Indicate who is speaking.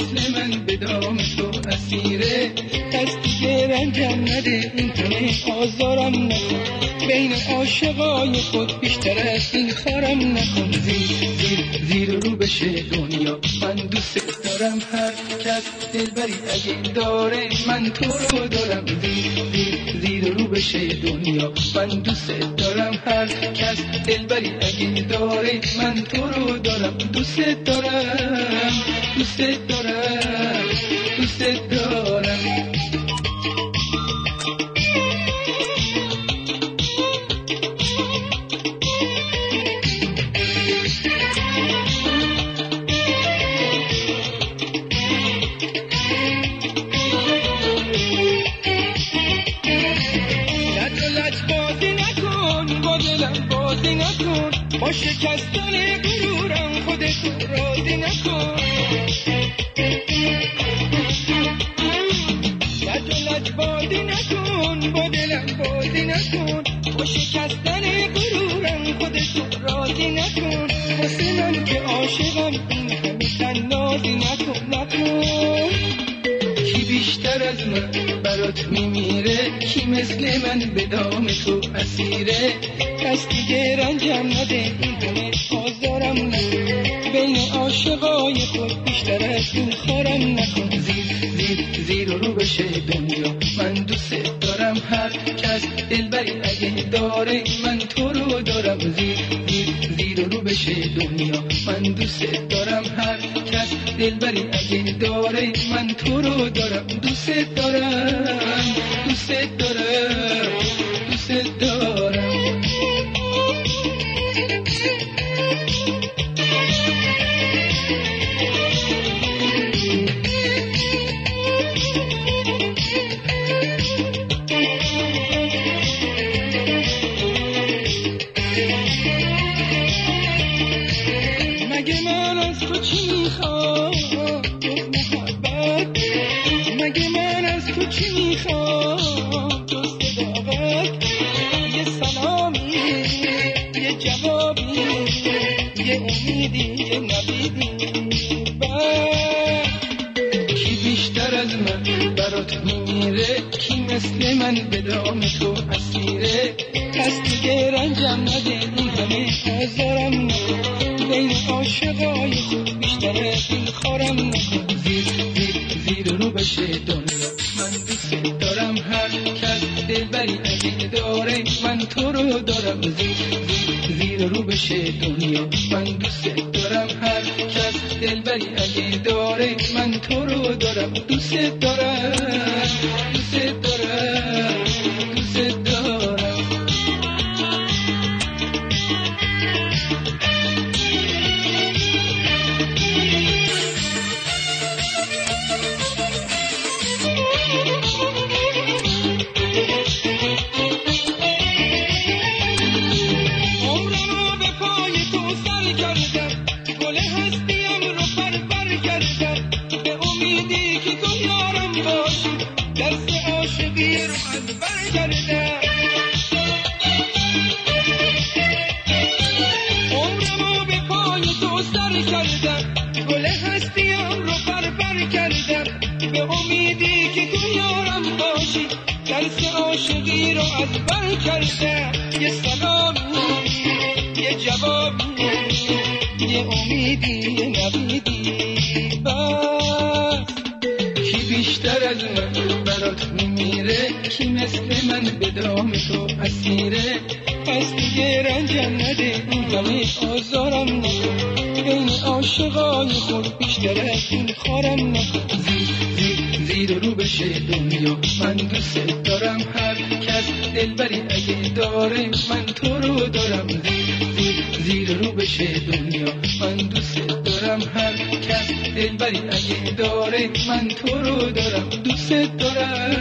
Speaker 1: مثل من به دام تو اسیره. پس دیگه رنجم نده این همه آزارم نکن. بین عاشقای خود بیشتر از این خارم نکن. زیر زیر رو بشه دنیا. من دوست دارم هر کس دلبری. اگه داره من تو رو دارم. زیر رو بشه دنیا. من دوست دارم هر کس دلبری. اگه داره من تو رو دارم. دوست دارم. دوست دارم. دوست دارم. شکستن غرورم خودت راضی نکن. لج بازی نکن با دلم بازی نکن. با شکستن غرورم خودت راضی نکن. واسه من که عاشقم این بیشتر از من برات میمیره. کی مثل من به دام تو اسیره؟ پس دیگه رنجم نده این همه آزارم نده بین عاشقای خود بیشتر از خارم نکن. زیر زیر زیر رو بشه دنیا. من دوست دارم هر کس. دلبری اگه داره من تو رو دارم. زیر بشه دنیا. من دوست دارم هر کس. دلبری اگه داره من تو رو دارم. دوست دارم دوست دارم. تو چی می‌خوام جز یه سلامی یه جوابی یه امیدی یه نویدی بس کی بیشتر از من کی مثل به دام تو اسیره؟ پس دیگه رنجم نده این همه آزارم نکن بین عاشقای خود دارم هر کس دلبری اگه داره من تو رو دارم. زیر زیر رو بشه دنیا من دوست دارم هر کس دلبری اگه داره من تو رو دارم. دوست دارم دوست دارم. کردم گل هستیم رو پر پر کردم. به امیدی که تو یارم باشی. درس عاشقی رو از بر کردم. یه سلامی یه جوابی یه امیدی یه نویدی. بس کی بیشتر از من برات میمیره؟ کی مثل من به دام تو اسیره؟ پس دیگه رنجم نده همه آزارم نکن بین عاشقای خود بیشتر از این خارم نکن زیر رو بشه دنیا من دوست دارم هر کس دلبری اگه داره من تو رو دارم. زیر زیر رو بشه دنیا من دوست دارم هر کس دلبری اگه داره من تو رو دارم. دوست دارم.